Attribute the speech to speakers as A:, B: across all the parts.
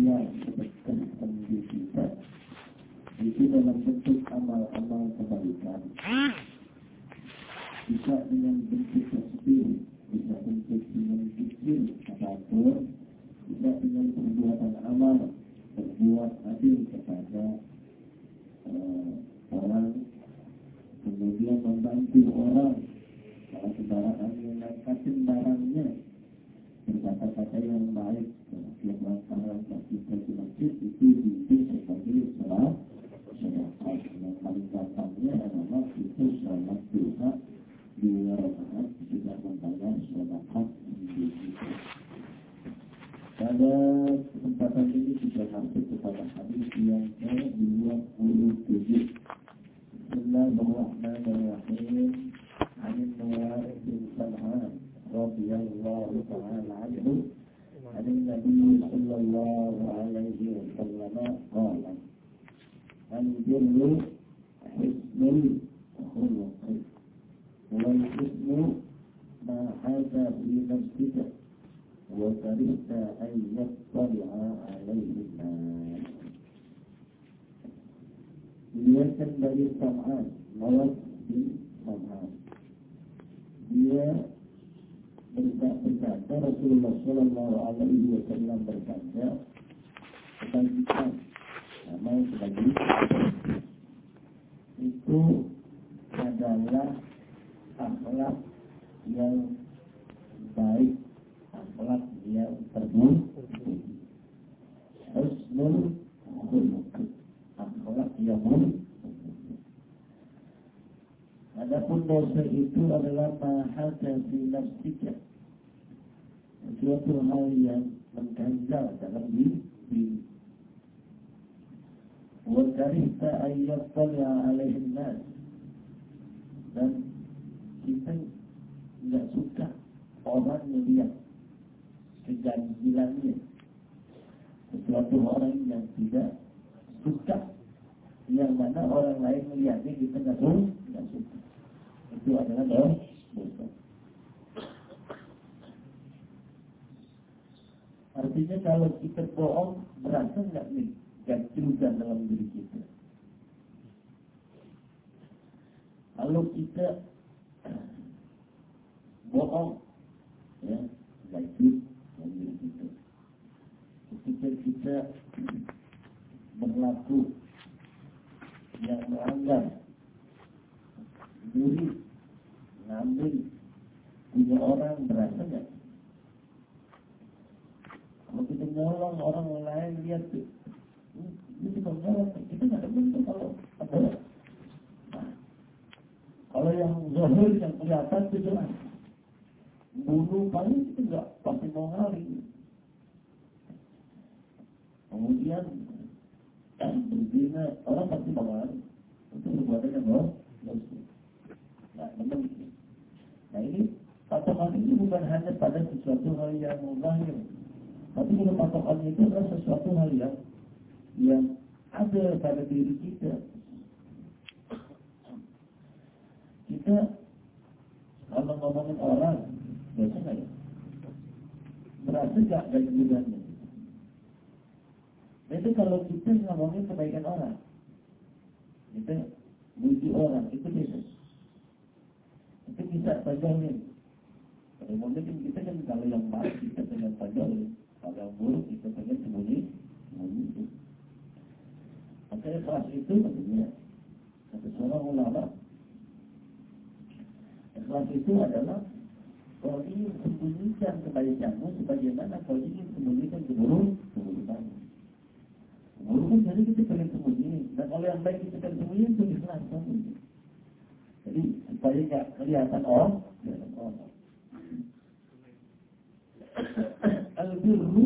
A: cahaya sedekahkan di kita itu dalam bentuk amal-amal kebaikan. Bisa dengan bentuk tasbih bisa bentuk dengan zikir ataupun bisa dengan perbuatan amal berbuat adil kepada uh, orang kemudian membantu orang. Kalau kendaraan mengangkatin barangnya berkata-kata Alaihi Wasallam berkata tentang kita nama sebagai itu adalah akhlak yang baik akhlak yang terpuji husnul khuluq akhlak yang mulia Adapun dosa itu adalah mahaka fi nafsika. Suatu hal yang mengganjal dalam diri. Wa karihta an yattali'a alaihi nas. Dan kita tidak suka orang melihat keganjilannya. Sesuatu orang yang tidak suka yang mana orang lain melihatnya kita tidak suka itu adalah dosa. Artinya kalau kita bohong, berasa nggak nih ganjilkan dalam diri kita. Kalau kita bohong, ya ganjil dalam diri kita. Ketika kita berlaku yang melanggar diri ngambil punya orang berasa nggak? Kalau kita nolong orang lain lihat tuh, kita nolong, kita nggak kalau ada. Nah, kalau yang zahir yang kelihatan itu jelas. Bunuh paling itu nggak pasti mau ngali. Kemudian berzina orang pasti mau ngali. Itu perbuatan yang bohong. Nah, nah ini patokan ini bukan hanya pada sesuatu hal yang mubahir, tapi patokan itu adalah sesuatu hal yang yang ada pada diri kita. Kita kalau ngomongin orang, biasa nggak ya? Berasa nggak ganjilannya? Itu kalau kita ngomongin kebaikan orang, kita muji orang, itu biasa. Itu bisa tajamnya. Kalau mungkin kita kan kalau yang baik kita dengan tajam, yang buruk kita dengan sembunyi, sembunyi. Maka ikhlas itu maksudnya kata seorang ulama, ikhlas itu adalah kau ingin sembunyikan kebaikanmu sebagaimana kau ingin sembunyikan keburuk keburukanmu. Keburukan jadi kita pengen sembunyi, dan kalau yang baik kita pengen sembunyi itu ikhlas. Jadi supaya nggak kelihatan orang, kelihatan orang. Al-birru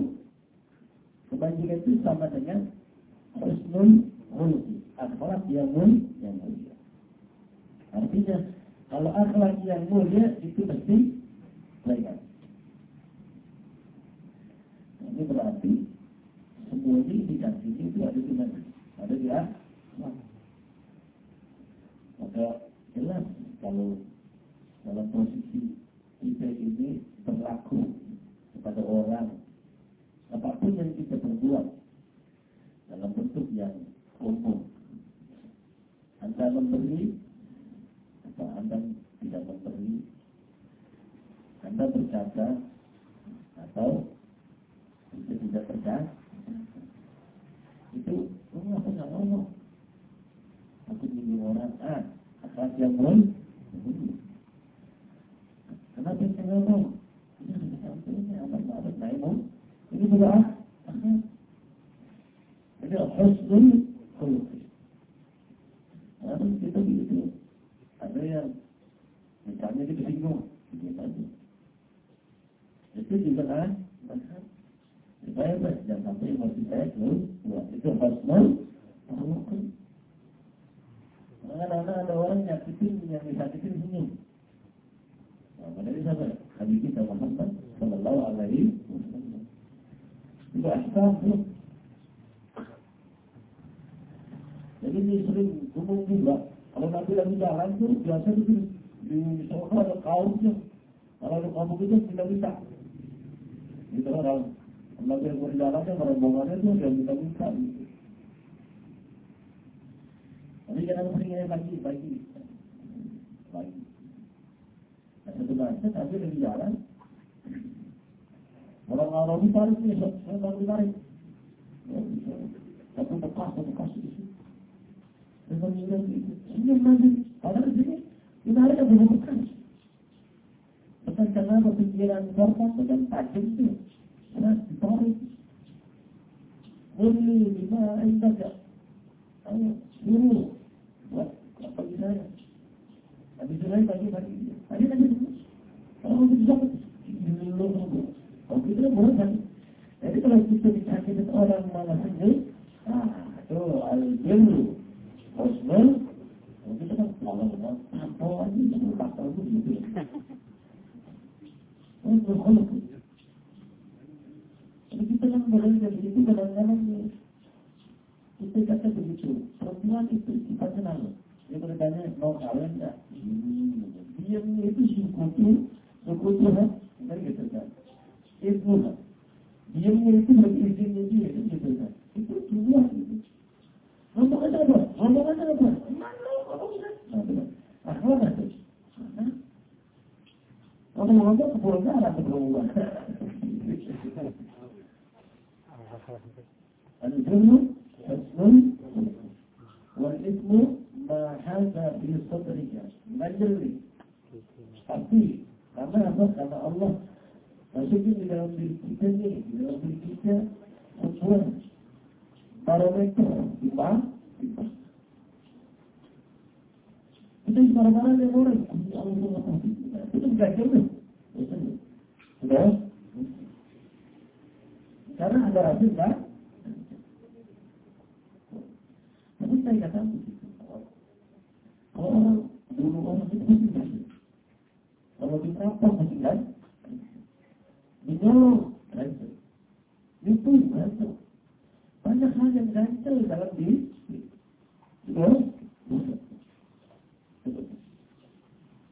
A: kebajikan itu sama dengan husnul khuluqi, akhlak yang mulia, yang mulia. Artinya kalau akhlak yang mulia itu mesti baik. Ini berarti semua ini itu ada di mana? Ada di akhlak. Maka jelas kalau dalam posisi kita ini berlaku kepada orang apa pun yang kita perbuat dalam bentuk yang umum. Anda memberi atau Anda tidak memberi, Anda berkata atau itu tidak percaya, itu oh, aku nggak ngomong. Aku minjem orang A, asal dia boleh. Kenapa saya ngomong? Ini sudah sampai ini amat ma'ruf nahi munkar. Ini juga ah. Jadi husnul khuluq. Lalu kita begitu. Ada yang misalnya kita bingung, gitu aja. Itu juga kan, supaya jangan sampai emosi saya keluar. Itu husnul khuluq. Kadang-kadang ada orang yang nyakitin, yang disakitin senyum. Nah, dari siapa? Habib kita Muhammad. Itu. Jadi ini sering umum juga. Kalau Nabi lagi jalan tuh biasa itu di Soka ada kaumnya. Kalau ada kaum itu tidak bisa. Gitu orang. Nabi yang berjalannya, rombongannya tuh yang kita minta. Gitu. Tapi jangan seringnya pagi, pagi. Pagi. Nah, satu bahasa, tapi lagi jalan. Orang Arabi tarik nih, saya baru tarik. Satu bekas, satu bekas di situ. Dengan bilang gitu, senyum nanti. Padahal sini, ditarik ada bekas. Bukan karena kepikiran korban itu kan tajam. Nah, ditarik. Boleh, lima, indah Ayo, suruh. Buat pagi saya. Habis itu lagi pagi-pagi. Tadi tadi dulu. Kalau bisa. Kalau kita bosan. Jadi kalau kita disakitin orang malah senyum, ah, itu al-biru. Husnul, kita kan kalau kita apa aja, kita tak tahu gitu. Itu khuluk. Jadi kita kan boleh dari itu kadang-kadang kita kata begitu, perempuan itu kita kenal. Dia bertanya, mau kawin enggak? Hmm. Diamnya itu sekutu, sekutu kan? Kan gitu kan? Itu kan? Diamnya itu bagi izinnya dia, parameter kita, di apa? Itu. Sudah? Karena ada? Tapi saya begitu. Kalau dulu orang itu mesti kasih. Kalau kan? Dinyolong gantel. Itu. Banyak hal yang gantel dalam diri. Ya,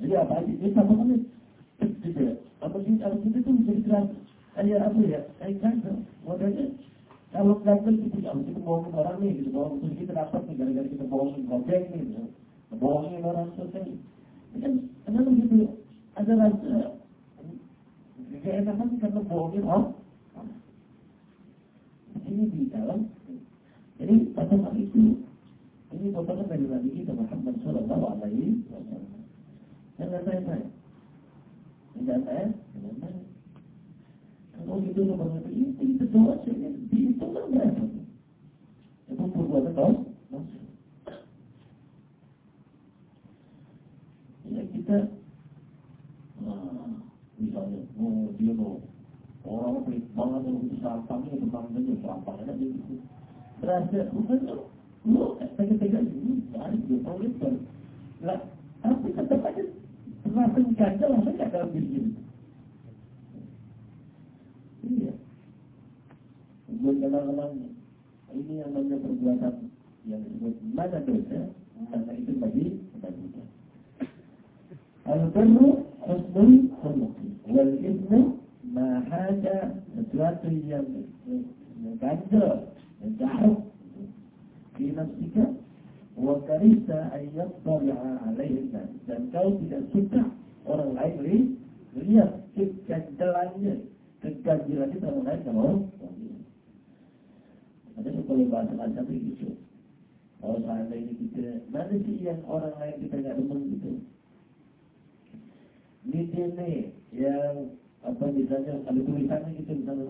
A: Jadi apa aja? Ini sama kan? Apa sih? Apa sih itu menjadi? Kayak apa ya? Kayak gantel. Modalnya kalau gantel itu ya kita bohongin orang nih gitu, bohong terus kita dapat nih gara-gara kita bohongin gojek nih, gitu. bohongin orang selesai. Kan kenapa gitu? Ada rasa gak enakan karena bohongin orang. Ini di dalam. Jadi saat itu ini potongan dari Nabi kita Muhammad Sallallahu Alaihi Wasallam. Jangan saya saya, jangan saya. Kalau gitu nomor ini itu doa saya dihitung berapa? Itu perbuatan dosa. Ya kita misalnya mau dia mau orang pelit banget yang sampahnya temannya sampahnya gitu. Berasa bukan lu tega-tega ini dari dua tahun liter. Lah, tapi tetap aja langsung gagal begini. Iya. Ini namanya perbuatan yang disebut mana karena itu bagi. Al-Birru ismu ma haja sesuatu yang yang jauh, di nafsika wa ayat alaihinna dan kau tidak suka orang lain lihat keganjelannya keganjilan itu orang lain kalau ada sekolah bahasa macam itu. Kalau seandainya kita mana sih yang orang lain kita nggak demen gitu? Ini dia nih yang apa misalnya ada tulisannya gitu misalnya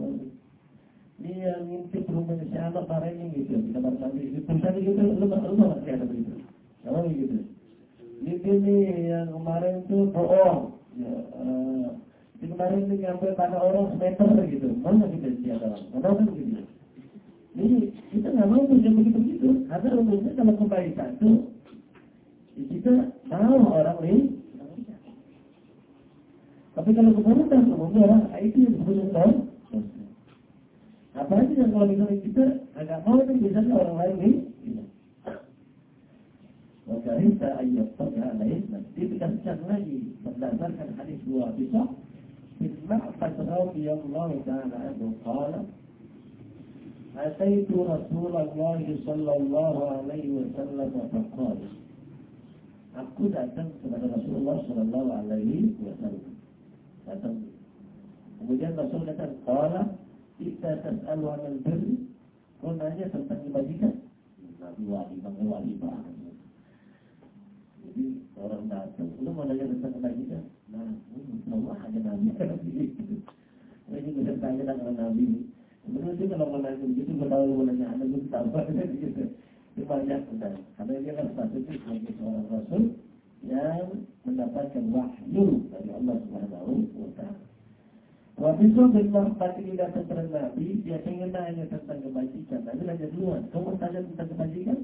A: yang ngintip rumahnya si anak parahnya gitu. Kita baru nanti tulisannya gitu lu lu nggak ada begitu sama gitu? Dia nih yang kemarin tuh bohong. Ya, uh, kemarin ini nyampe pada orang semeter gitu. Mana kita dia orang mana kan gitu? Jadi kita nggak mau punya begitu begitu karena umumnya kalau kebaikan itu kita tahu orang lain. Tapi kalau keburukan umumnya orang itu yang tahu Aparte del gobierno militar, agarró el empezando a robar el وكرهت أن يطلع على إذنك دي بتنسى النبي صلى الله عليه الحديث هو بصح المعقد رضي الله تعالى عنه قال أتيت رسول الله صلى الله عليه وسلم فقال أقول أتمت من رسول الله صلى الله عليه وسلم أتمت ومجال رسول الله قال kita tas'alu anil birri. Kau nanya tentang kebajikan? Nabi wali, bang. Jadi orang datang, lu mau nanya tentang kebajikan? Nah, Allah ada Nabi. Ini bisa tanya dengan Nabi. Sebenarnya sih kalau mau nanya begitu, gue tahu mau nanya belum tahu kan gitu. Itu banyak benar. Karena dia kan statusnya sebagai seorang Rasul yang mendapatkan wahyu dari Allah Subhanahu. Waktu itu Mahmad ini datang kepada Nabi, ingin nanya tentang kebajikan. Nabi nanya duluan, kamu tanya tentang kebajikan?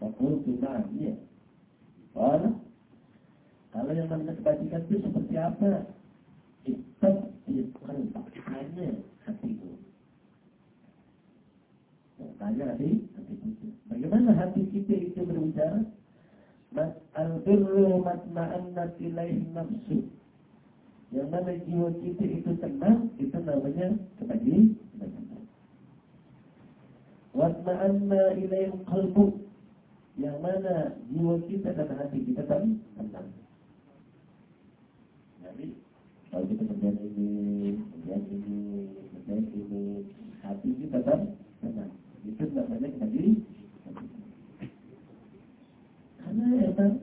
A: Fakultu na'am, iya. Kalau kalau yang namanya kebajikan itu seperti apa? Itu bukan hanya hatiku. Tanya hati, hati kita. Bagaimana hati kita itu berbicara? Al-birru matma'annat ilaih nafsu. Yang mana jiwa kita itu tenang, itu namanya kebajikan. Watma'anna ilaih qalbu. Yang mana jiwa kita dan hati kita tenang. Jadi kalau kita kerjaan ini, kerjaan ini, kerjaan ini, hati kita kan tenang. Itu namanya tadi. Karena emang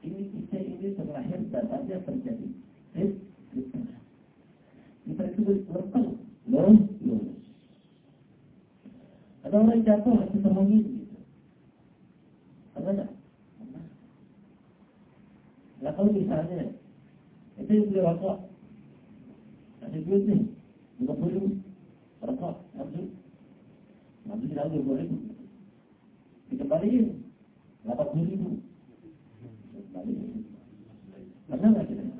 A: ini kita ini terlahir dasarnya terjadi. Eh, kita. Kita itu berlempeng, loh, loh. Ada orang jatuh, kita ngomongin gitu. Ada nggak? Nah kalau misalnya itu yang beli rokok. Ada duit nih, 50 ribu. Rokok, habis. Habis kita ambil 20 ribu. Dikembaliin, 80 ribu. Kembaliin. Pernah nggak kita?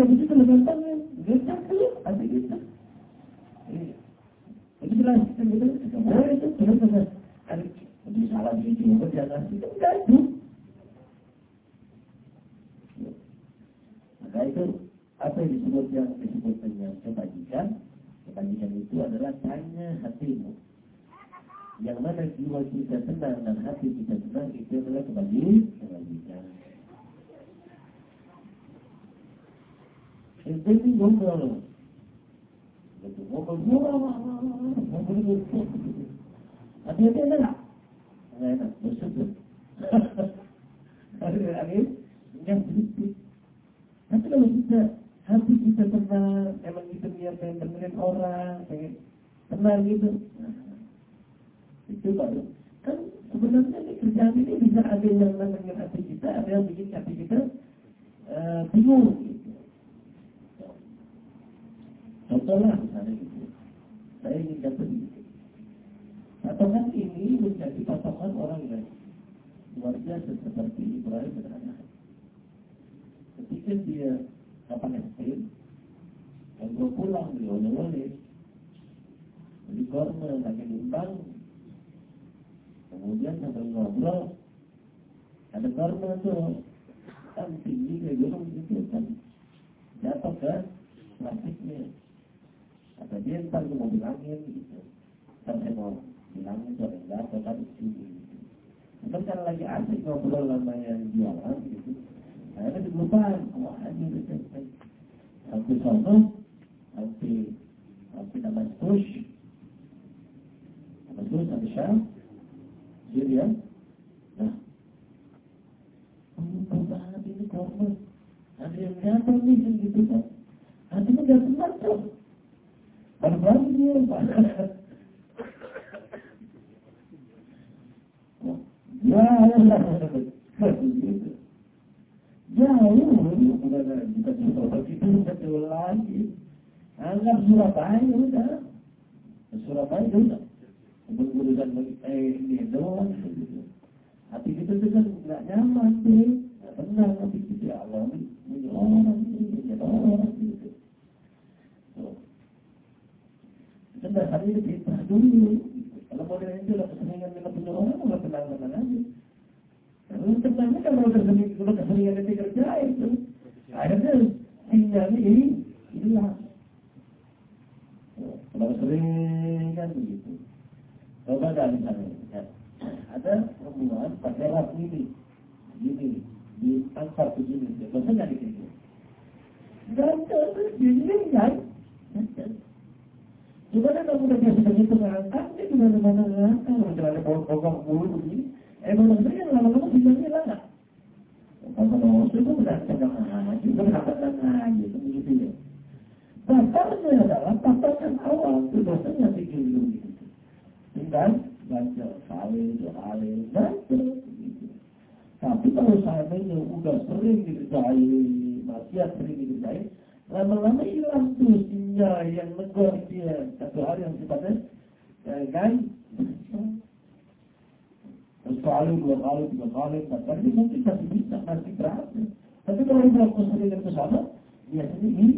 A: gampang dulu ada gitu ini jelas kita gitu oh itu apa yang disebut yang disebut dengan kebajikan kebajikan itu adalah tanya hatimu yang mana jiwa kita tenang dan hati kita tenang itu adalah kebajikan kebajikan Akhir-akhir, yang sedikit. Tapi kalau kita, hati kita tenang, emang kita niat pengen dengerin orang, pengen tenang gitu. Nah, itu baru. Kan sebenarnya ini kerjaan ini bisa ada yang namanya hati kita, ada yang bikin hati kita uh, bingung Contohlah misalnya gitu. saya ingin dapat ini. Patokan ini menjadi patokan orang luar biasa seperti Ibrahim dan anak. Ketika dia SD, yang gue pulang beliau oleh di korma lagi nimbang kemudian sambil ngobrol ada korma tuh kan tinggi kayak gunung gitu kan jatuh ke plastiknya kata dia ntar gue mau bilangin gitu ntar saya mau bilangin tuh ada jatuh kan tinggi gitu kan kan lagi asik ngobrol sama yang jualan gitu akhirnya dilupain wah ini gitu sampai sono sampai sampai nama push Terus ada Syam, Syria. Nah, oh, banget ini korban. Ada yang jatuh nih gitu kan. Hatinya gak sempat tuh. Pak. Ya, itu betul lagi. Anggap Surabaya udah. Surabaya udah eh ini doang gitu. Hati kita kan nyaman nggak tenang hati kita ya Allah ini ini gitu. Itu kita dulu. Kalau model itu lah keseringan dengan punya orang nggak tenang tenang aja. Kalau tenangnya kalau keseringan kalau keseringan itu kerja itu, akhirnya sinyalnya ini hilang. Kalau sering kan begitu. Coba dah misalnya, ya. ada perempuan pakai rap ini, gini, diangkat begini, bosan nggak dikit? Dan gini kan? Deh kamu udah biasa begitu ngangkat, dia gimana mana ngangkat, macam ada bogong bulu begini, eh belum saja lama-lama lah nggak? Kalau itu udah pegang aja, berhabat aja, begitu ya. Pasarnya adalah patokan awal, itu dosanya tiga gitu tinggal baca salin, salin, baca gitu. Tapi kalau seandainya udah sering dikerjai, maksiat sering dikerjai, lama-lama hilang tuh sinyal yang negor dia satu hal yang sifatnya kan sekali, dua kali, tiga kali, empat kali, mungkin masih bisa, masih berhasil. Tapi kalau udah keseringan ke sana, biasanya ini,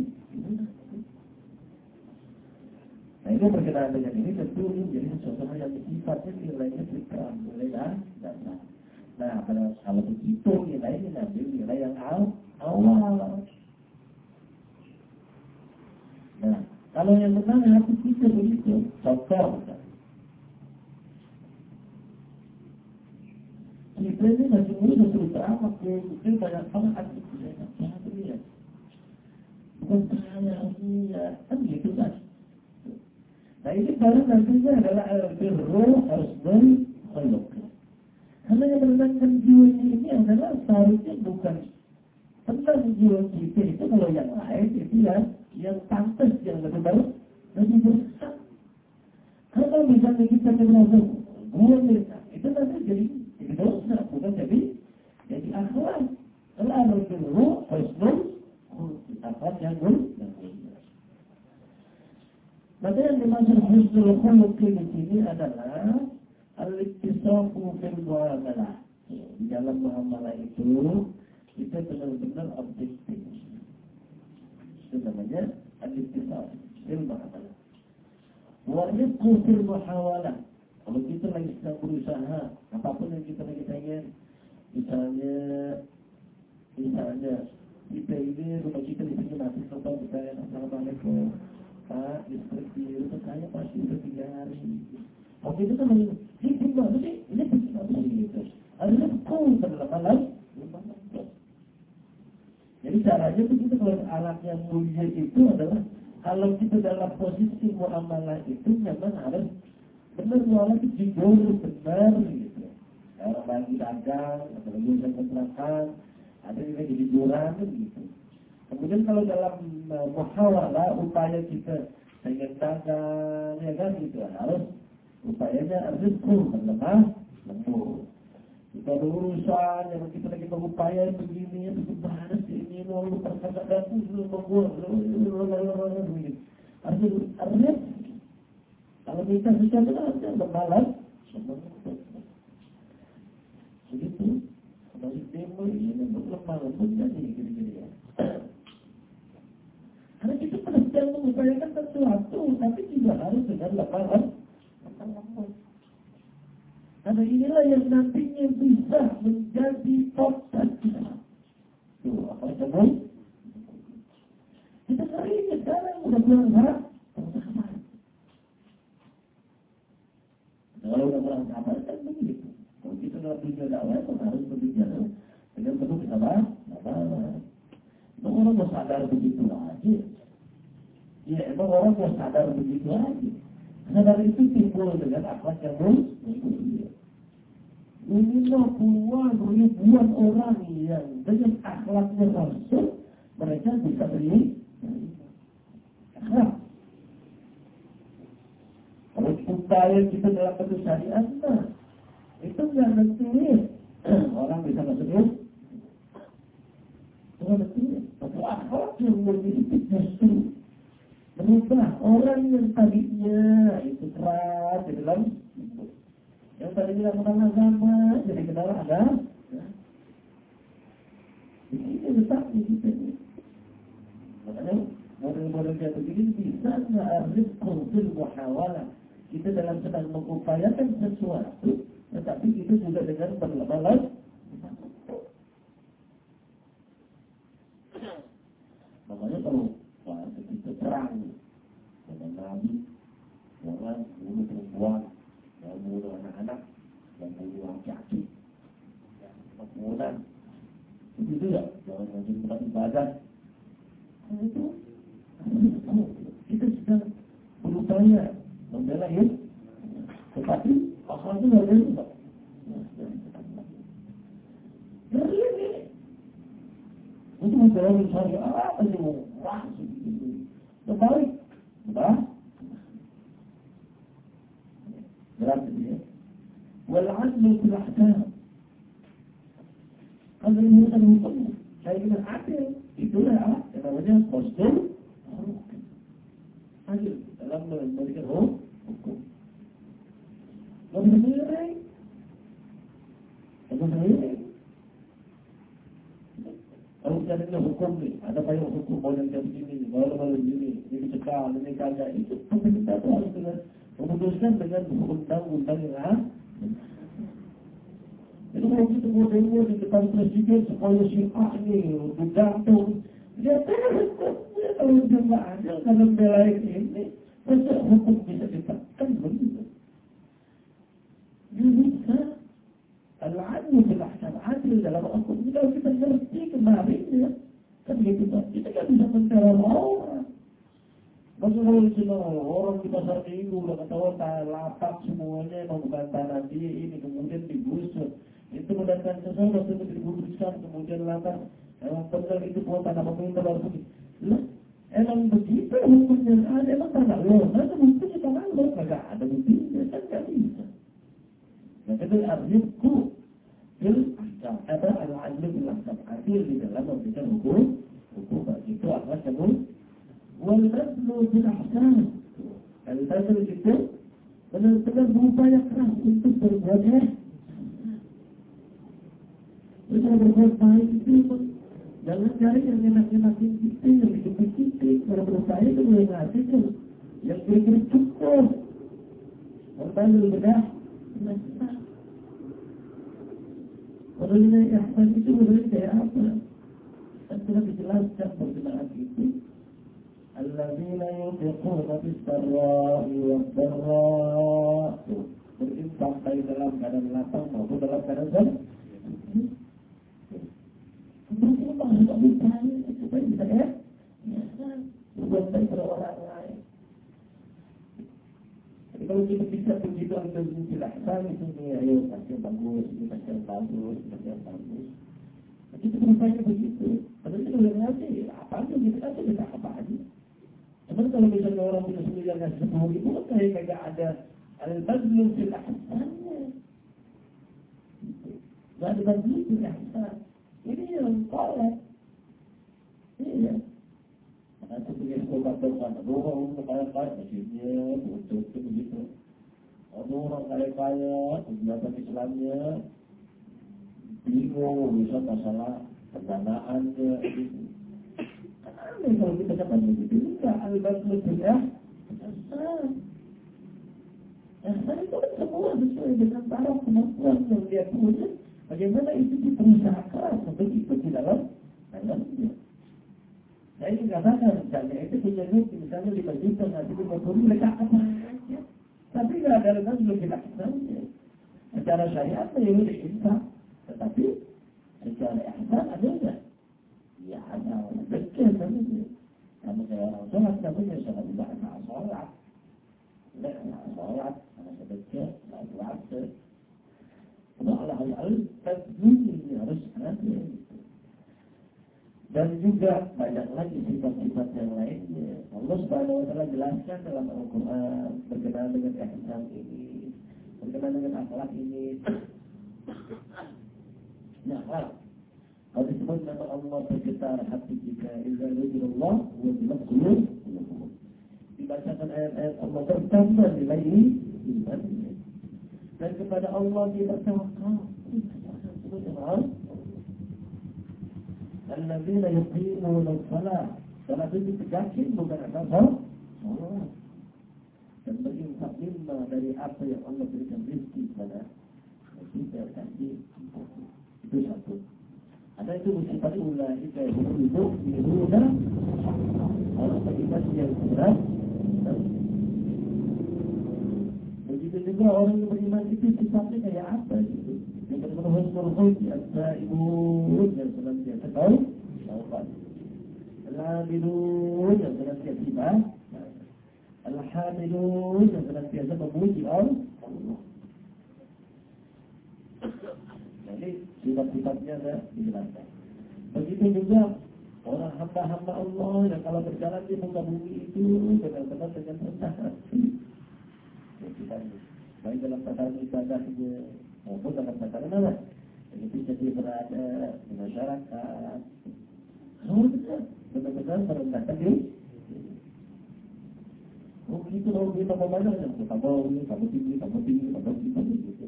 A: Nah ini berkenaan dengan ini tentu ini menjadi sesuatu yang sifatnya nilainya fitrah, nilai dasar. Nah pada kalau begitu nilainya nanti nilai yang awal. Nah kalau yang benar hati kita begitu, contoh. Kita ini masih muda terutama ke kita banyak banget aktivitas. Ya, bukan saya, ya, kan gitu kan. Nah ini baru nantinya adalah al-birru husnul khuluq. Karena yang menenangkan jiwa ini adalah seharusnya bukan tentang jiwa kita itu kalau yang lain itu ya yang pantas yang lebih baik lebih besar. Kalau misalnya kita merasa gue itu nanti jadi jadi dosa bukan jadi jadi akhlak. Kalau al-birru husnul khuluq apa yang maka yang dimaksud husnul khuluqi di sini adalah al-ittisafu fil muamalah. Di dalam muamalah itu kita benar-benar objektif. Itu namanya al-ittisaf fil muamalah. Wa rizqu fil muhawalah. Kalau kita lagi sedang berusaha, apa pun yang kita lagi pengen, misalnya, misalnya kita ini rumah kita di sini masih tempat kita yang assalamualaikum Pak, listrik di rumah saya pasti udah tiga hari. Oke itu kan ini gimana sih? Ini gimana sih gitu? Ada kau berlama lagi. Jadi caranya begitu kalau alat yang mulia itu adalah kalau kita dalam posisi muamalah itu memang harus benar muamalah itu jujur benar gitu. Orang bagi dagang atau lagi kontrakan ada juga jadi juran gitu. Kemudian kalau dalam uh, muhawalah upaya kita pengen dagang ya kan gitu harus upayanya rizku melemah lembut. Kita berurusan yang kita lagi berupaya begini, bagaimana sih ini lalu perkara dan itu membuat harus harus Kalau minta sesuatu ada berbalas, begitu. Kalau demo ini lemah lembut jadi gini-gini ya. Karena kita sedang mengupayakan sesuatu, tapi juga harus dengan lemah lembut. Karena inilah yang nantinya bisa menjadi potan kita. Tuh, apa itu? Kita hari ini sekarang udah pulang harap, Kalau udah pulang kabar kan begitu. Kalau kita nggak punya dakwah, itu harus berbicara dengan penuh kesabaran. Sabar. Emang orang mau sadar begitu aja. Ya, emang orang mau sadar begitu aja. Sadar itu timbul dengan akhlak yang mulia. Ini puluhan ribuan orang yang dengan akhlaknya langsung mereka bisa beri akhlak. Kalau upaya kita dalam bentuk syariat, nah, itu nggak nentuin orang bisa masuk ya. Nggak nentuin. Tapi akhlak yang memiliki justru merubah orang yang tadinya itu keras di dalam yang tadinya bukan agama jadi kenal agama. Di sini letak di ini. Makanya model-model kayak begini bisa nggak arif fil muhawalah. Kita dalam sedang mengupayakan sesuatu, tetapi itu juga dengan berlebaran Makanya kalau kita perang Nabi, jangan bunuh perempuan, jangan bunuh anak-anak, jangan bunuh laki-laki, kemudian ya, jangan ngajin tempat ibadah. Itu kita sedang berupaya membela ya, tetapi akal itu nggak ada Jadi ini untuk menjalani syariat ini wah terbalik, bah والعدل في الأحكام. هذا اللي يوصل المطلوب لكن العدل يدل على إذا وجد مصدر هذه الأمر الملك هو حكم. والمسيري المسيري أو كان له حكم. هذا ما يحكم. ولا الجنين ولا الجنين يجي تكلم على ذلك هذا يجي تكلم على ذلك memutuskan dengan undang-undang yang ada. Jadi kalau kita mau demo di depan presiden supaya si A ini digantung, dia takutnya kalau dia nggak ada dalam belain ini, masa hukum bisa ditekan begitu. Dia bisa. Al-adlu fil adil dalam hukum. Kalau kita ngerti kemarin ya. Kan gitu kan kita kan bisa mencari orang Masa kalau cuma orang di pasar minggu udah tanah lapak semuanya emang bukan tanah dia ini kemudian digusur itu mendatangkan sesuatu itu digusurkan kemudian latar emang benar itu bukan tanah pemerintah baru begini lah emang begitu hukumnya ada emang tanah lo nah buktinya tanah lo kagak ada buktinya kan gak bisa Maka itu arifku fil. Ada al-adlu fil ahkam. Di dalam memberikan hukum. Hukum itu apa sebut? Fil ahkam. Al-adlu itu benar-benar berupaya keras untuk berbuat Kita berbuat baik itu Jangan cari yang enak-enakin kita, yang hidup kita. Kalau berupaya itu boleh ngasih tuh. Yang kira-kira cukup. Orang bedah, Nah, Menurutnya ihsan itu menurut kayak apa? Dan sudah dijelaskan berkenaan itu. Yunfiquna fis sarra'i wad dharra. Berinfak baik dalam keadaan lapang maupun dalam keadaan bisa ya? Kita bisa yang bagus. Nah, kita berupaya begitu. Padahal kita udah apa aja kita kasih kita apa aja. Cuman kalau misalnya orang punya yang ngasih sepuluh ribu, kayak nggak ada al-badlun fil ahsannya. Nggak ada badlun fil ahsan. Ini yang kolek. Iya. Nah, itu punya 10 katakan, ada orang kaya-kaya, masjidnya, untuk itu begitu. Ada orang kaya-kaya, kegiatan Islamnya, bingung, bisa masalah pendanaannya, gitu. Aneh kalau kita katakan begitu, enggak, al-batul ya. Nah, itu kan semua sesuai dengan taraf kemampuan yang dia punya. Bagaimana itu berusaha keras untuk ikut di dalam dalamnya. Saya ini katakan, misalnya itu punya duit, misalnya lima juta, nanti lima puluh, mereka apa aja. Tapi nggak ada renang belum dilaksanakannya. Secara syariat ya udah infak, tetapi secara ihsan ada nggak? Ya betul namanya. Kamu kayak orang sholat, namanya sholat di bahasa sholat. Nah, sholat, karena sedekah, nggak puasa. Nah, hal-hal ini harus ada. Dan juga banyak lagi sifat-sifat yang lainnya. Allah Subhanahu wa taala jelaskan dalam Al-Qur'an berkenaan dengan ihsan ini, berkenaan dengan akhlak ini. Nah, akhlak. Oleh sebab kata Allah bergetar hati kita. Iza Allah wa bilakulun. Dibacakan ayat-ayat Allah bertambah nilai iman. Dan kepada Allah kita tawakal. Alladzina yuqimuna shalah. Salat itu ditegaskan bukan apa? Salat. Dan berinfak lima dari apa yang Allah berikan rezeki kepada kita kasih itu satu. Ada itu bersifat ulah itu yang hidup di dunia orang beriman yang berat. Begitu juga orang yang beriman itu sifatnya kayak apa gitu. Yang benar-benar husnul ibu yang senantiasa tahu taubat. Al-Hamidun yang senantiasa ibadah. Al-Hamidun yang senantiasa memuji Allah. Jadi sifat-sifatnya ada dijelaskan. Begitu juga orang hamba-hamba Allah yang kalau berjalan di muka bumi itu benar-benar dengan rendah hati. Baik dalam tataran ibadahnya maupun dalam tataran apa? Ketika dia berada di masyarakat, benar-benar merendahkan diri. Oh gitu, oh kita mau banyak yang kamu ini, kamu tinggi, tinggi, tinggi, gitu.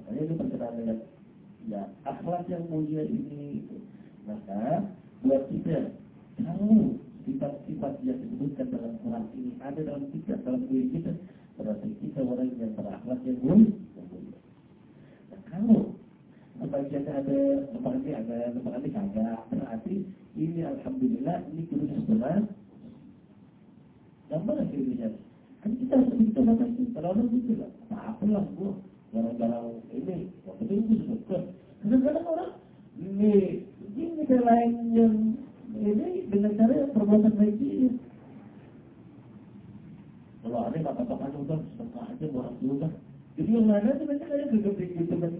A: Makanya itu berkenaan dengan ya akhlak yang mulia ini. Maka buat kita kalau sifat-sifat yang disebutkan dalam Quran ini ada dalam kita, dalam diri kita, berarti kita orang yang berakhlak yang mulia. Nah, kalau sebagian ada seperti ada seperti kagak, berarti ini alhamdulillah ini kurus sebelah. Gambar dirinya. Kan kita seperti kita batasi, kalau orang gitu lah, tak apalah gua gara-gara ini, waktu itu suka. Kadang-kadang orang ini ini lain yang ini dengan cara perbuatan baik dia. Kalau ada kata-kata udah setengah aja orang juga. Jadi yang mana sebenarnya kayak gegap gitu kan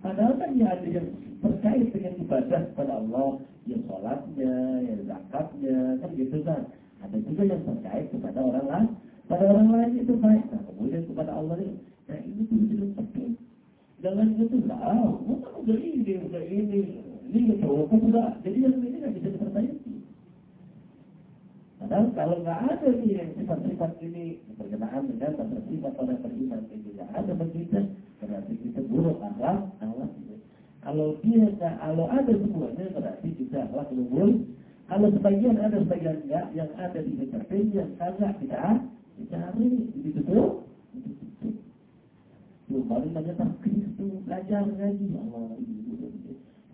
A: Padahal kan ya ada yang terkait dengan ibadah kepada Allah, yang sholatnya, yang zakatnya, kan gitu kan. Ada juga yang terkait kepada orang lain. Pada orang lain itu baik. Nah, kemudian kepada Allah ini, nah ini tuh penting. Jangan gitu lah, oh, udah ini, udah ini, ini enggak. Jadi yang ini nggak bisa diperbaiki. Padahal kalau nggak ada nih yang sifat-sifat ini berkenaan dengan sifat orang beriman ini tidak ada bagi kita, berarti kita buruk akhlak, akhlak. Kalau dia kalau ada semuanya berarti kita akhlak luhur. Kalau sebagian ada sebagian enggak, yang ada di dekat yang kagak kita dicari, ditutup, ditutup. Tuh, baru banyak takdir tuh, belajar ngaji. Allah,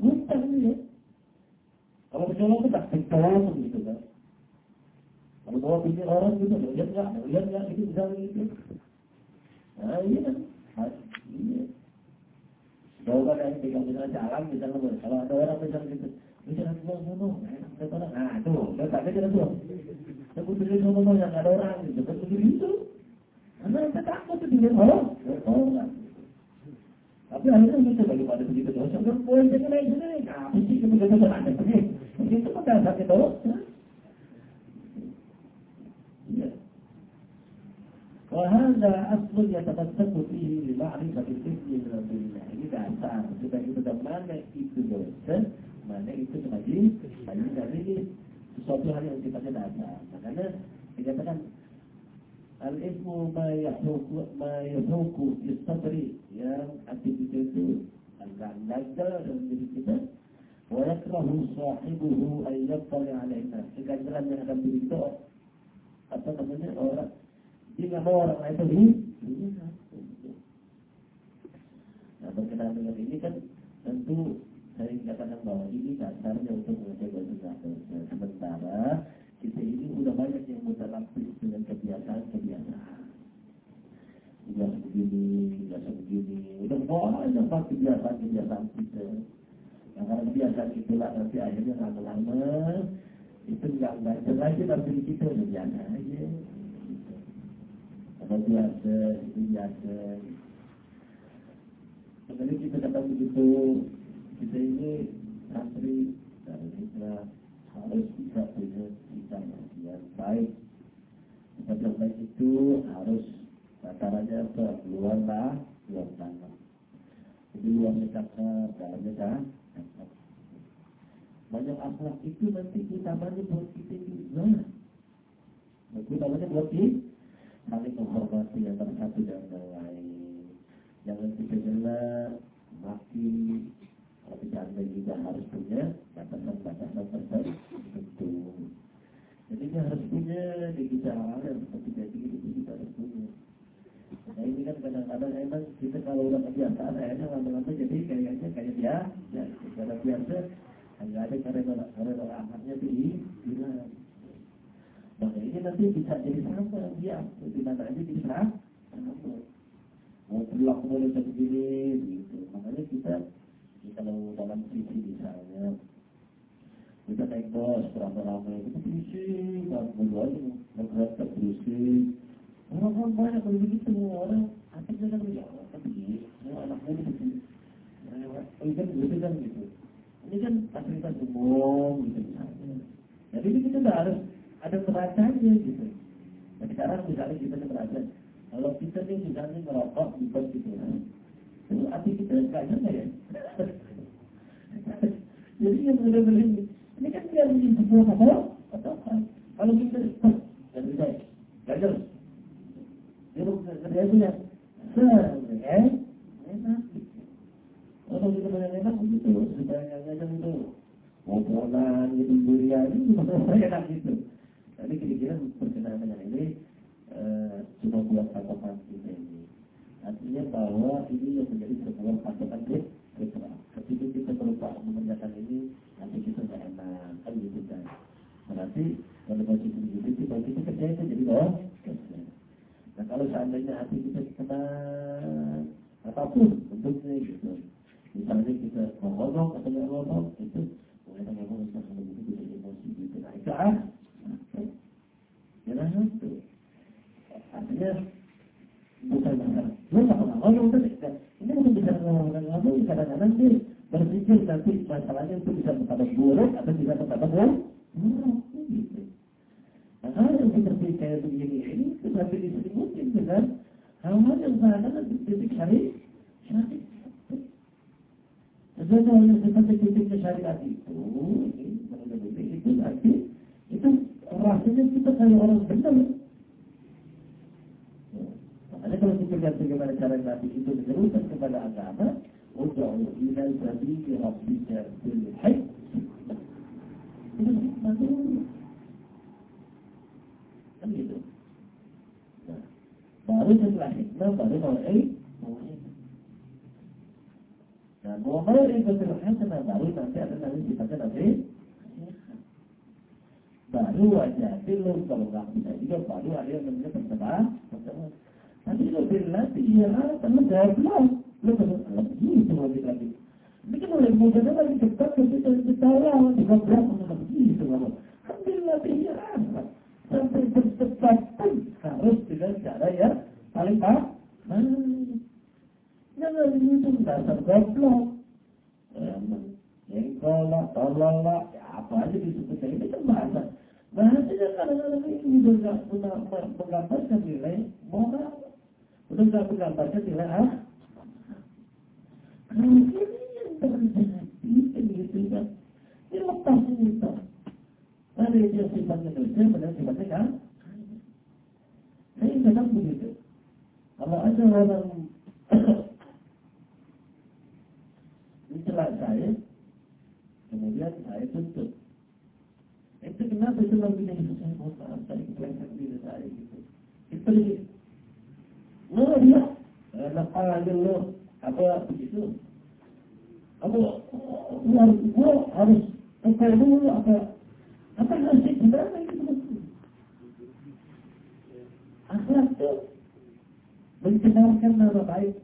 A: guntar ini ya kalau berjalan itu tak gitu kan. Kalau bawa pikir orang gitu lihat nggak? Lihat nggak? Itu misalnya itu nah iya kan? Iya. Jawaban yang pegang misalnya jalan misalnya kalau ada orang misalnya gitu misalnya gua enak orang nah tuh udah tak ada tuh Aku berdiri ngomong yang ada orang gitu, kan begitu. Karena kita takut tuh dilihat orang. Tapi akhirnya kan gitu daripada begitu dosa berpoin jadi lain jelek. Apa sih itu begitu ada begitu. Itu kan dasarnya dosa. Iya. Wahada aslun yatabattaku fihi lima'rifati sifri min Rasulillah. Ini dasar. Kita itu mana itu dosa, ya? mana itu kemajuan. Ini dari sesuatu hal yang sifatnya dasar. Makanya dikatakan al ismu ma yahruku ma yahruku istadri yang aktivitas itu agak nada dalam diri kita. Wa yakrahu sahibuhu ay yattali alaihna keganjaran yang akan diri itu apa namanya? Orang. Dia mau orang lain tahu ini Nah berkenaan dengan ini kan tentu saya katakan bahwa ini dasarnya untuk menjaga dosa Sementara kita ini udah banyak yang mutalapis dengan kebiasaan-kebiasaan. Biasa begini, biasa begini, udah banyak pak kebiasaan-kebiasaan kita. Yang karena kebiasaan itulah nanti akhirnya lama-lama itu nggak nggak lagi diri kita udah biasa aja. Kalau biasa, itu biasa. Jadi kita kata begitu, kita ini santri dan kita harus bisa punya kita yang baik. Kita yang baik itu harus tatarannya apa? Luar lah, luar tanah. Jadi luarnya cakap, dalamnya cakap. Banyak akhlak itu nanti utamanya buat kita juga. Utamanya buat kita saling menghormati antara satu dan yang lain. Jangan kita jelas, maki, tapi anda juga harus punya batasan-batasan tertentu. Jadi kita harus punya di kita seperti jadi itu kita harus punya. Nah ini kan kadang-kadang emang kita kalau udah kebiasaan akhirnya lama-lama jadi kayaknya kayak dia, ya secara biasa nggak ada karena karena amatnya itu hilang. Maka ini nanti bisa jadi sama dia, di mana aja bisa sama. Mau perilaku boleh begini, gitu. Makanya kita kalau dalam sisi misalnya kita naik bos beramai-ramai itu berisik kan dulu aja bergerak berisik. Orang orang banyak kalau begitu orang akhirnya kan ya tapi anak muda begitu ini kan begitu kan gitu ini kan fasilitas umum gitu misalnya. Jadi kita tidak harus ada neracanya gitu. Nah sekarang misalnya kita neraca kalau kita nih misalnya merokok di bos gitu ya itu hati kita nggak nyampe ya? Jadi yang benar-benar ini ini kan dia menjadi apa? Atau kalau kita nggak bisa jelas. Dia kerja punya enak. Kalau kita banyak enak begitu supaya ngajak itu ngobrolan gitu durian itu enak gitu. Tapi kira-kira berkenaan dengan ini cuma buat patokan kita ini artinya bahwa ini yang menjadi sebuah patokan kita ketika kita berusaha mengerjakan ini nanti kita nggak enak kan gitu kan. Berarti kalau masih begitu itu kalau kita kerja itu jadi loh nah kalau seandainya hati kita kena apa pun bentuknya gitu. Misalnya kita ngomong atau nggak ngomong itu mulai ngomong sama begitu bisa emosi gitu. Nah itu ah ya itu artinya bukan masalah lu nggak ngomong itu ini bicara ngomong ngomong kadang-kadang dia berpikir nanti masalahnya itu bisa bertambah buruk atau bisa bertambah buruk gitu nah hal yang seperti kayak begini ini seperti diselimutin dengan hal-hal yang seakan titik syari syari sesuatu yang seperti titiknya syariat itu ini menurut itu nanti itu rasanya kita kayak orang benar Makanya kalau kita lihat bagaimana cara Nabi itu menyerukan kepada agama, Udu'u ila sabili rabbika bil hikmah. Itu hikmah. Kan gitu. Nah, baru setelah hikmah, baru mulai Nah, mau ibadah hasanah baru nanti ada nanti sifatnya nanti baru aja belum kalau nggak bisa juga baru ada yang namanya pertemuan pertemuan lo bilang iya teman jawab lo lo kan begitu lagi lagi ini kan oleh muda lagi cepat kita kita orang juga berapa begitu kalau alhamdulillah iya sampai cara ya paling. Nah, jangan itu dasar goblok. Jengkol lah, tolol lah, ya apa aja disebutnya itu kan bahasa. Bahasanya kadang-kadang ini juga menggambarkan nilai moral. Udah nggak menggambarkan nilai ah. Yang terjadi, kan gitu kan. Ini. Ada dia padahal sifatnya kan. Saya kadang begitu. Kalau ada orang saya, kemudian saya. Itu kenapa itu itu saya saya gitu. Itu lepas lo apa begitu. Apa, gua harus apa dulu apa apa nasib gimana itu akhlak itu mencemarkan nama baik.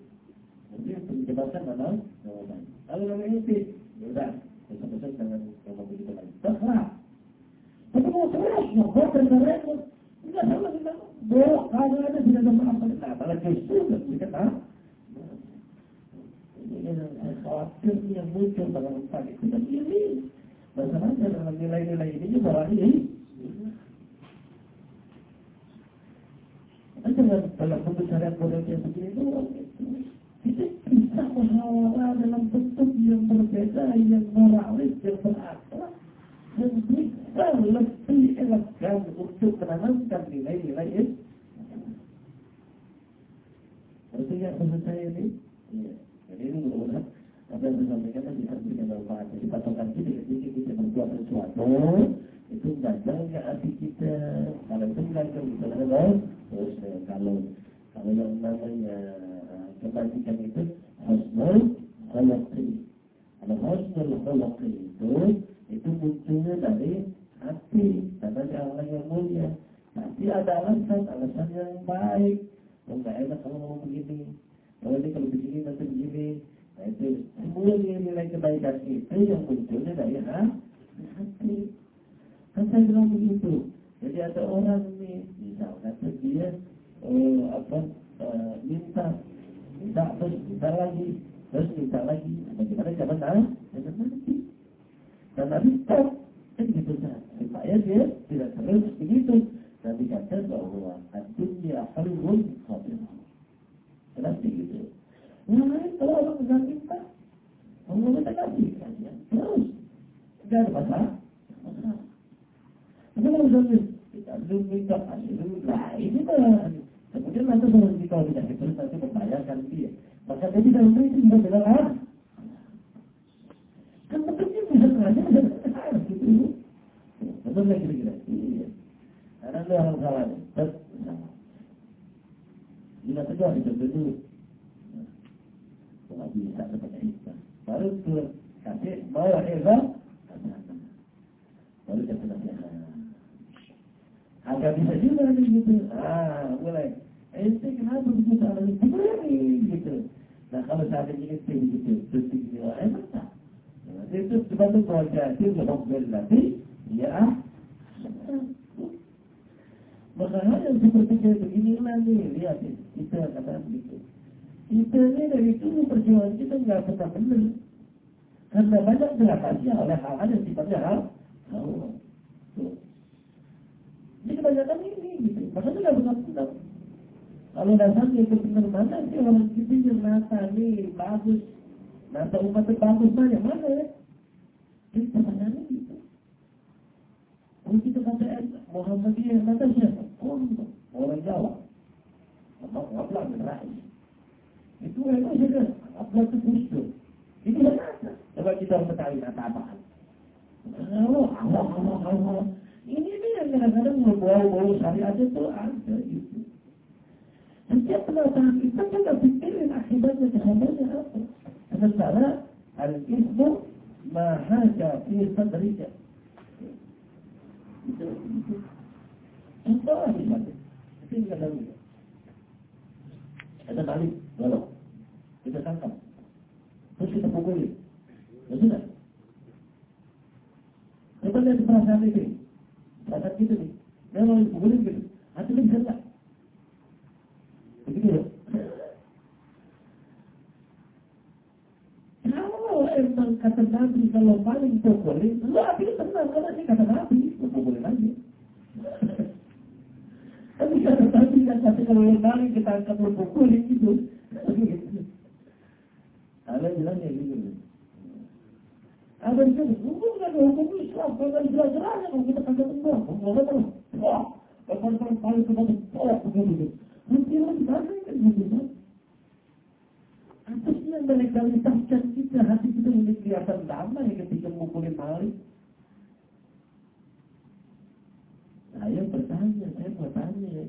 A: Mencemarkan nama nama baik. Kalau nama itu ya udah. Besok-besok jangan ngomong begitu lagi. Akhlak. Tapi mau terus ngomong dan mereka enggak sama kita boleh kalau ada tidak ada maaf. Kita apalagi justru kita tak ini yang muncul dalam Masalahnya dalam nilai-nilai ini juga dengan dalam pembicaraan model yang begini itu kita bisa muhawara dalam bentuk yang berbeda, yang moralis, yang berakhlak, yang bisa lebih elegan untuk menanamkan nilai-nilai itu. Berarti ya maksud saya ini, ya, jadi ini mudah-mudahan apa yang disampaikan kan bisa memberikan manfaat. Jadi patokan kita ketika kita berbuat sesuatu itu gagal nggak hati kita. Kalau itu gagal kita ada terus kalau kalau yang namanya kebajikan itu husnul khuluqi. Kalau husnul khuluqi itu itu munculnya dari hati karena dia yang mulia. Tapi ada alasan, alasan yang baik. Oh, enak kalau ngomong begini. Kalau ini kalau begini nanti begini. Nah, itu semua nilai kebaikan itu yang munculnya dari hati. Kan saya bilang begitu. Jadi ada orang nih, misalkan dia eh, apa eh, minta, minta terus minta lagi, terus minta lagi. Bagaimana cara tahu? Jangan nanti. Dan nanti stop. Kan gitu kan. Supaya dia tidak terus begitu. Dan dikatakan bahwa dunia harun khabir. Kenapa gitu? Yang lain kalau orang nggak minta, Allah minta kasih ya. Terus, tidak ada masalah. Masalah. Tapi kalau kita belum minta kasih dulu, nah ini kan. Kemudian nanti kalau kita tidak diberi nanti membayarkan dia. Maka dia tidak memberi itu tidak bilang ah. Kan bentuknya bisa saja bisa gitu. Betul nggak kira-kira? Iya. Karena itu orang salah. Terus, Bila tegur itu dulu nggak bisa seperti itu. Baru ke kasih bawa eva, baru kasih nasihat. Agak bisa juga nih gitu. Ah, mulai. Ente kenapa begitu ada ini gitu. Nah kalau saat ini itu begitu, terus begitu, enak tak? Itu sebab itu berhubung nanti, ya. Maka hal yang seperti kayak beginilah nih, lihat kita katakan begitu. Kita ini dari dulu perjuangan kita nggak pernah benar. Karena banyak dilatasi oleh hal-hal yang sifatnya hal. Jadi kebanyakan ini gitu. Makanya nggak pernah benar. Kalau dasarnya itu benar mana sih orang kita yang nata nih bagus. Nata umat bagus banyak mana ya? Jadi pertanyaannya gitu. Kalau kita kata Muhammadiyah nata siapa? Orang Jawa. Apa ngaplah generasi itu memang sudah apa itu. Itu. Coba kita mengetahui kata-apaan. Allah, Allah, Allah, Allah. Ini nih yang kadang-kadang berbau-bau syariat itu ada gitu. Setiap penataan kita kita pikirin akibatnya kesabarannya apa. Sementara al-ismu mahaja fi sadrika. Itu, itu. Entah nikmatnya. Tapi tidak tahu. Ada balik, lalu kita tangkap. Terus kita pukuli. Ya sudah. Coba lihat perasaan itu. Perasaan kita nih. Memang dipukulin gitu. Hati lu bisa enggak? Begitu loh. Kalau emang kata Nabi kalau paling pukulin, lu habis tenang karena ini kata Nabi, lu pukulin aja. Kalau yang paling kita akan lu pukulin gitu. Ada bilangnya gitu. Ada yang hukum kan hukum Islam, kalau jelas-jelasnya kalau kita kagak tembak, apa tuh? Wah, kalau kita tembak, begitu. Mungkin lagi kan gitu kan. Melegalitaskan kita, hati kita ini kelihatan damai ketika memukulin maling. Saya bertanya, saya mau tanya.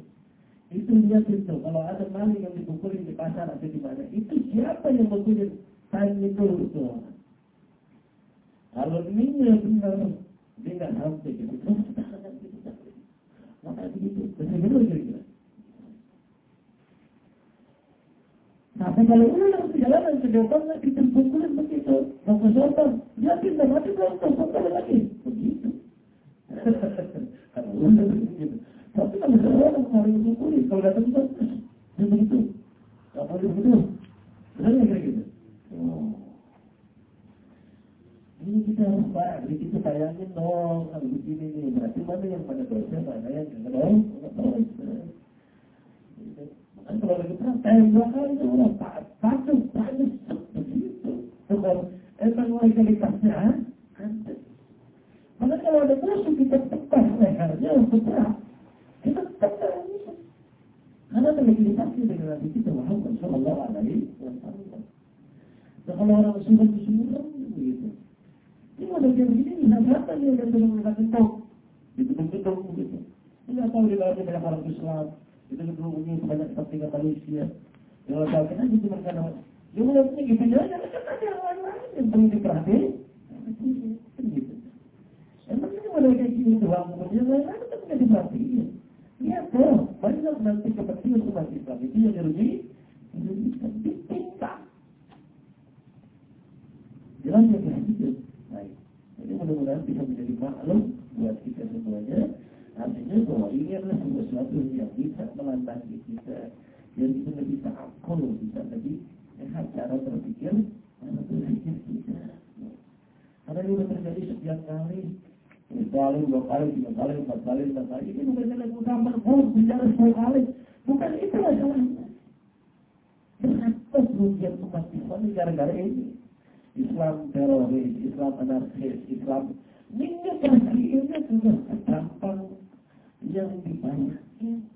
A: Itu lihat itu, kalau ada maling yang dipukulin di pasar atau di mana, itu siapa yang memukulin tanya itu itu Kalau ini benar, dia nggak sampai gitu. Maka begitu. Bagaimana kira-kira? Tapi kalau ulang perjalanan ke depan kita pukulin begitu. Mau ke selatan, dia pindah mati ke selatan lagi. Begitu. Kalau ulang begitu. Tapi kalau seorang mau pukulin, kalau datang ke dia begitu. Gak boleh begitu. Benar kira gitu? Oh. Ini kita harus pak, kita sayangin dong, kalau begini nih, berarti mana yang pada dosa, mana yang enggak dosa. Kan kalau lagi dua kali itu orang patuh, panik, begitu. Kalau emang legalitasnya ada. Maka kalau ada musuh kita tekan lehernya untuk perang. Karena legalitasnya dengan Nabi kita Muhammad Shallallahu Alaihi Wasallam. Nah kalau orang sudah disuruh begitu. Ini ada yang begini, berapa dia yang belum. Itu begitu. Tidak tahu di dalamnya banyak orang Islam, itu punya banyak kepentingan manusia. Yang letakkan aja cuma karena dia melihatnya gitu aja, kan ada orang lain yang perlu diperhatiin. Kan. Emang ini mulai kayak gini doang, kemudian lain lain kan nggak diperhatiin. Iya tuh, banyak nanti kepentingan umat Islam itu yang dirugi, dirugikan, ditinta. Jelas ya kayak gitu. Baik. Jadi mudah-mudahan bisa menjadi maklum buat kita semuanya. Artinya bahwa ini adalah sesuatu yang bisa melantangi kita, yang bisa lebih takut, bisa lebih sehat cara berpikir, cara berpikir kita. Karena ini terjadi sekian kali, kali, dua kali, tiga kali, empat kali, lima kali. Ini bukan jalan utama, oh bicara sepuluh kali. Bukan itu masalahnya. Kenapa kerugian umat Islam ini gara-gara ini? Islam teroris, Islam anarkis, Islam ini pasti ini sudah gampang yang dibanyakin.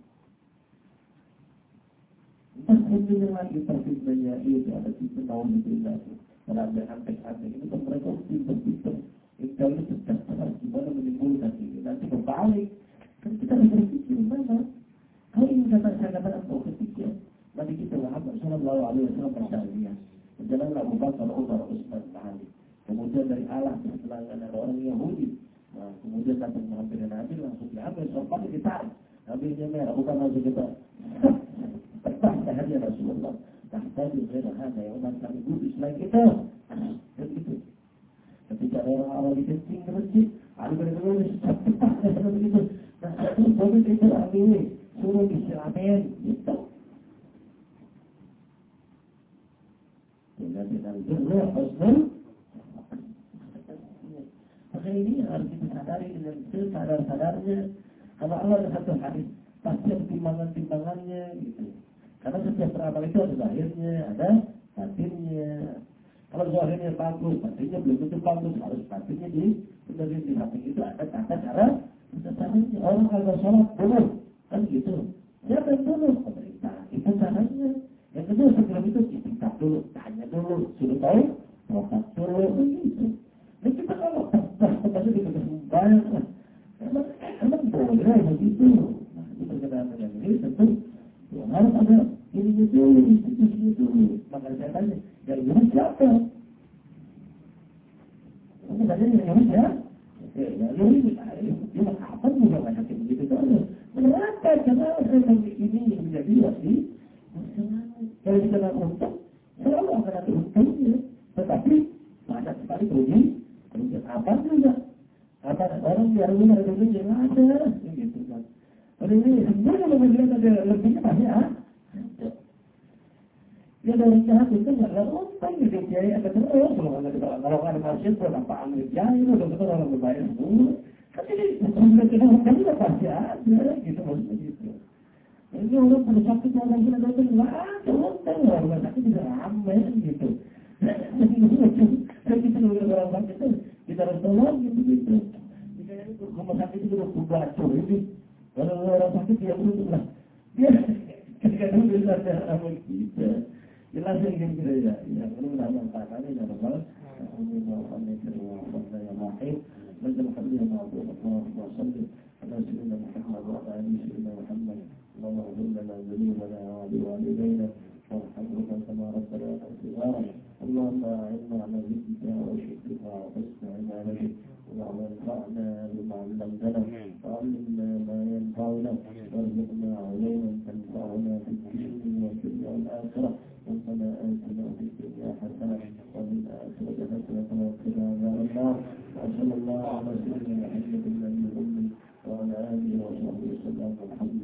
A: Maksudnya lagi perfitnanya itu ada tipe tahun itu lagi. Kalau ada antek-antek ini mereka pinter-pinter. Kalau itu terserah gimana menimbulkan ini. Nanti kebalik. Kan kita harus berpikir mana. Kalau ini kata saya katakan kau ketiga. Nanti kita Muhammad Sallallahu Alaihi Wasallam bersyariah. Berjalanlah Abu Bakar, Umar, Utsman, Ali. Kemudian dari Allah setelah ada orang Yahudi Nah, kemudian datang menghampiri Nabi langsung diambil sopan ditarik. Nabi merah bukan langsung kita terbang lehernya Rasulullah. Tahtaji ghairah hada yang umat kami butuh selain kita. Dan itu. Ketika orang-orang dikencing ke masjid, Ali bin Abi Thalib cepat lehernya begitu. Nah, itu boleh itu ambil, suruh disilamin, gitu. Dengan dengan birra husnul maka ini harus kita sadari dengan sesadar-sadarnya. Kalau Allah ada satu hadis, pasti ada timbangan-timbangannya gitu. Karena beramal itu ada zahirnya, ada batinnya. Kalau zahirnya bagus, batinnya belum tentu bagus, harus batinnya di benerin di hati itu ada kata cara caranya orang kalau sholat dulu kan gitu. Siapa yang dulu? Pemerintah. Itu caranya. Yang kedua sebelum itu ditingkat dulu, tanya dulu, suruh tahu, tokat dulu, begitu. Nah kita kalau Nah, tetapi kita banyak lah. Emang, emang boleh begitu. Nah, ini berkenaan dengan ini tentu ya, harus ada ini dulu, institusinya dulu. Maka saya tanya, yang ini siapa? Ini tanya yang ini siapa? Ya, ya, ini, ya, apa juga banyak yang begitu saja. Kenapa? Karena memang ini menjadi wasi. Kalau kita untung, selalu akan ada untungnya. Tetapi banyak sekali rugi apa juga? Apa orang biar rumah ada duit yang ada. Gitu kan kalau ini semua kalau melihat ada lebihnya ah dia dari jahat itu nggak ada utang gitu kiai ada terus. Kalau ada kalau ada pasien berapa ambil jaya udah betul orang berbayar semua tapi kalau kita utang itu pasti ada gitu maksudnya gitu ini orang pada sakit orang sudah datang nggak ada utang orang sakit tidak ramai gitu kita nunggu orang sakit itu kita harus tolong gitu gitu rumah sakit itu udah bacor ini kalau orang sakit dia beruntung lah dia kadang-kadang bisa ada amal kita jelas yang kita ya ya ini menambah tangannya ya Rabbal amin wa amin محمد وعبد الله عليه على سيدنا محمد